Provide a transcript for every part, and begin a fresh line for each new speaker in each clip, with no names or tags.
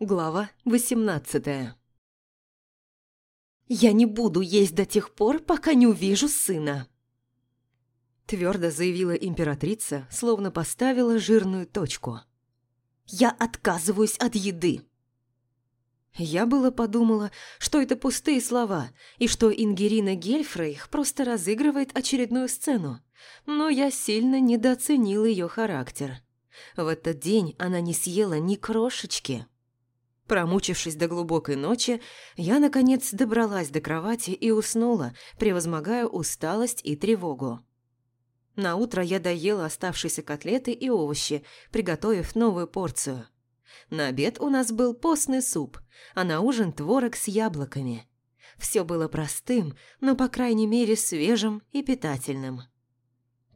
Глава 18 «Я не буду есть до тех пор, пока не увижу сына», Твердо заявила императрица, словно поставила жирную точку. «Я отказываюсь от еды!» Я было подумала, что это пустые слова, и что Ингерина Гельфрейх просто разыгрывает очередную сцену, но я сильно недооценила ее характер. В этот день она не съела ни крошечки. Промучившись до глубокой ночи, я, наконец, добралась до кровати и уснула, превозмогая усталость и тревогу. На утро я доела оставшиеся котлеты и овощи, приготовив новую порцию. На обед у нас был постный суп, а на ужин творог с яблоками. Все было простым, но, по крайней мере, свежим и питательным.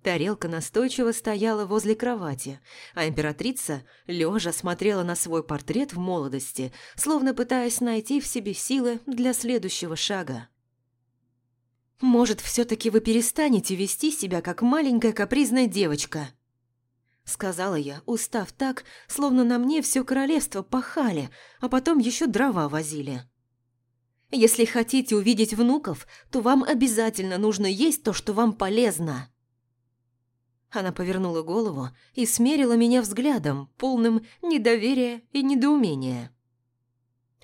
Тарелка настойчиво стояла возле кровати, а императрица, лежа, смотрела на свой портрет в молодости, словно пытаясь найти в себе силы для следующего шага. «Может, все-таки вы перестанете вести себя, как маленькая капризная девочка?» Сказала я, устав так, словно на мне все королевство пахали, а потом еще дрова возили. «Если хотите увидеть внуков, то вам обязательно нужно есть то, что вам полезно». Она повернула голову и смерила меня взглядом, полным недоверия и недоумения.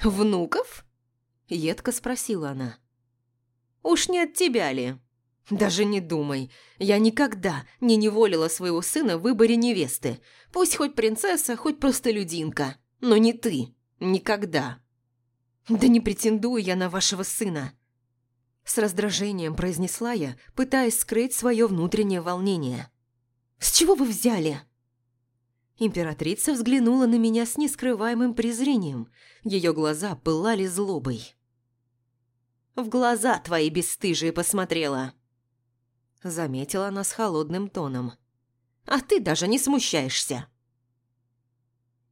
«Внуков?» – едко спросила она. Уж не от тебя ли? Даже не думай. Я никогда не неволила своего сына в выборе невесты. Пусть хоть принцесса, хоть просто людинка. Но не ты. Никогда. Да не претендую я на вашего сына. С раздражением произнесла я, пытаясь скрыть свое внутреннее волнение. «С чего вы взяли?» Императрица взглянула на меня с нескрываемым презрением. Ее глаза пылали злобой. В глаза твои бесстыжие посмотрела. Заметила она с холодным тоном. А ты даже не смущаешься.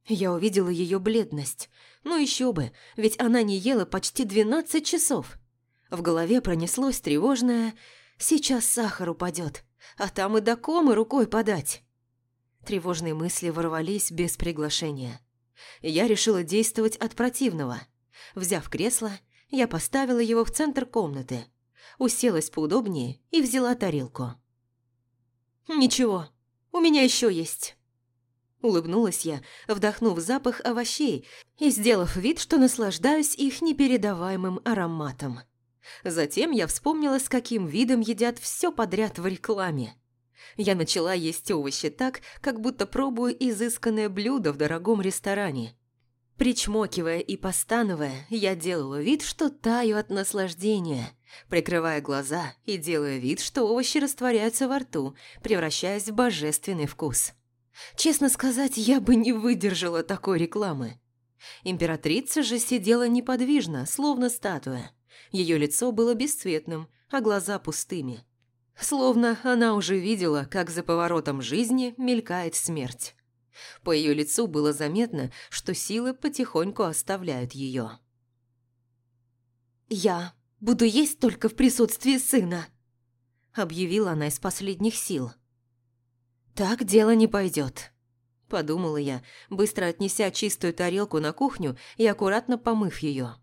Я увидела ее бледность. Ну еще бы, ведь она не ела почти двенадцать часов. В голове пронеслось тревожное «Сейчас сахар упадет, а там и до комы рукой подать». Тревожные мысли ворвались без приглашения. Я решила действовать от противного. Взяв кресло, я поставила его в центр комнаты, уселась поудобнее и взяла тарелку. «Ничего, у меня еще есть». Улыбнулась я, вдохнув запах овощей и сделав вид, что наслаждаюсь их непередаваемым ароматом. Затем я вспомнила, с каким видом едят все подряд в рекламе. Я начала есть овощи так, как будто пробую изысканное блюдо в дорогом ресторане. Причмокивая и постановая, я делала вид, что таю от наслаждения, прикрывая глаза и делая вид, что овощи растворяются во рту, превращаясь в божественный вкус. Честно сказать, я бы не выдержала такой рекламы. Императрица же сидела неподвижно, словно статуя. Ее лицо было бесцветным, а глаза пустыми. Словно она уже видела, как за поворотом жизни мелькает смерть. По ее лицу было заметно, что силы потихоньку оставляют ее. «Я буду есть только в присутствии сына», – объявила она из последних сил. «Так дело не пойдет», – подумала я, быстро отнеся чистую тарелку на кухню и аккуратно помыв ее.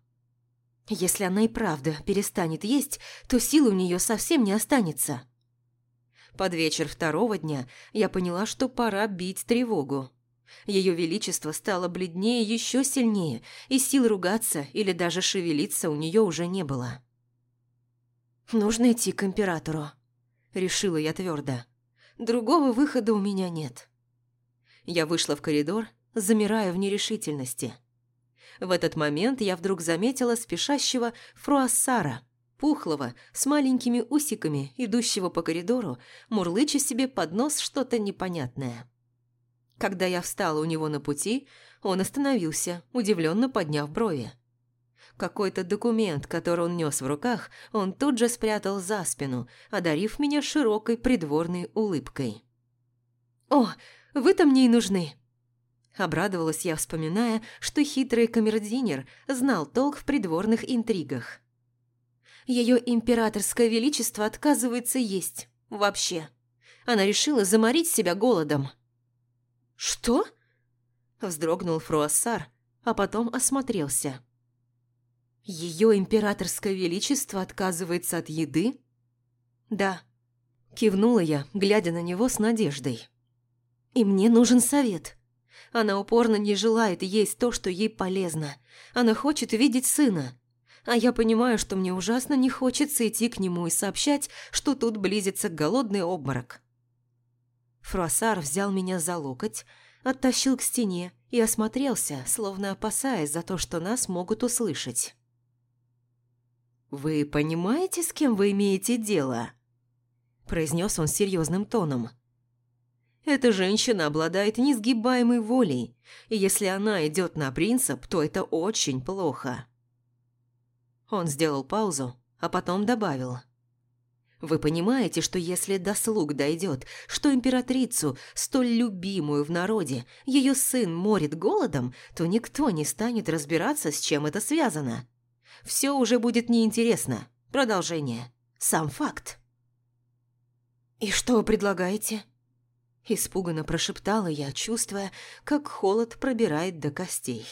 «Если она и правда перестанет есть, то сил у нее совсем не останется». Под вечер второго дня я поняла, что пора бить тревогу. Ее величество стало бледнее еще сильнее, и сил ругаться или даже шевелиться у нее уже не было. «Нужно идти к императору», – решила я твердо. «Другого выхода у меня нет». Я вышла в коридор, замирая в нерешительности. В этот момент я вдруг заметила спешащего фруассара – пухлого, с маленькими усиками, идущего по коридору, мурлыча себе под нос что-то непонятное. Когда я встала у него на пути, он остановился, удивленно подняв брови. Какой-то документ, который он нес в руках, он тут же спрятал за спину, одарив меня широкой придворной улыбкой. «О, вы-то мне и нужны!» Обрадовалась я, вспоминая, что хитрый камердинер знал толк в придворных интригах. Ее императорское величество отказывается есть. Вообще. Она решила заморить себя голодом. «Что?» – вздрогнул Фруассар, а потом осмотрелся. «Ее императорское величество отказывается от еды?» «Да», – кивнула я, глядя на него с надеждой. «И мне нужен совет. Она упорно не желает есть то, что ей полезно. Она хочет видеть сына. А я понимаю, что мне ужасно не хочется идти к нему и сообщать, что тут близится голодный обморок». Фруассар взял меня за локоть, оттащил к стене и осмотрелся, словно опасаясь за то, что нас могут услышать. «Вы понимаете, с кем вы имеете дело?» произнес он серьезным тоном. «Эта женщина обладает несгибаемой волей, и если она идет на принцип, то это очень плохо». Он сделал паузу, а потом добавил – вы понимаете, что если до слуг дойдет, что императрицу, столь любимую в народе, ее сын морит голодом, то никто не станет разбираться, с чем это связано. Все уже будет неинтересно. Продолжение. Сам факт. «И что вы предлагаете?» Испуганно прошептала я, чувствуя, как холод пробирает до костей.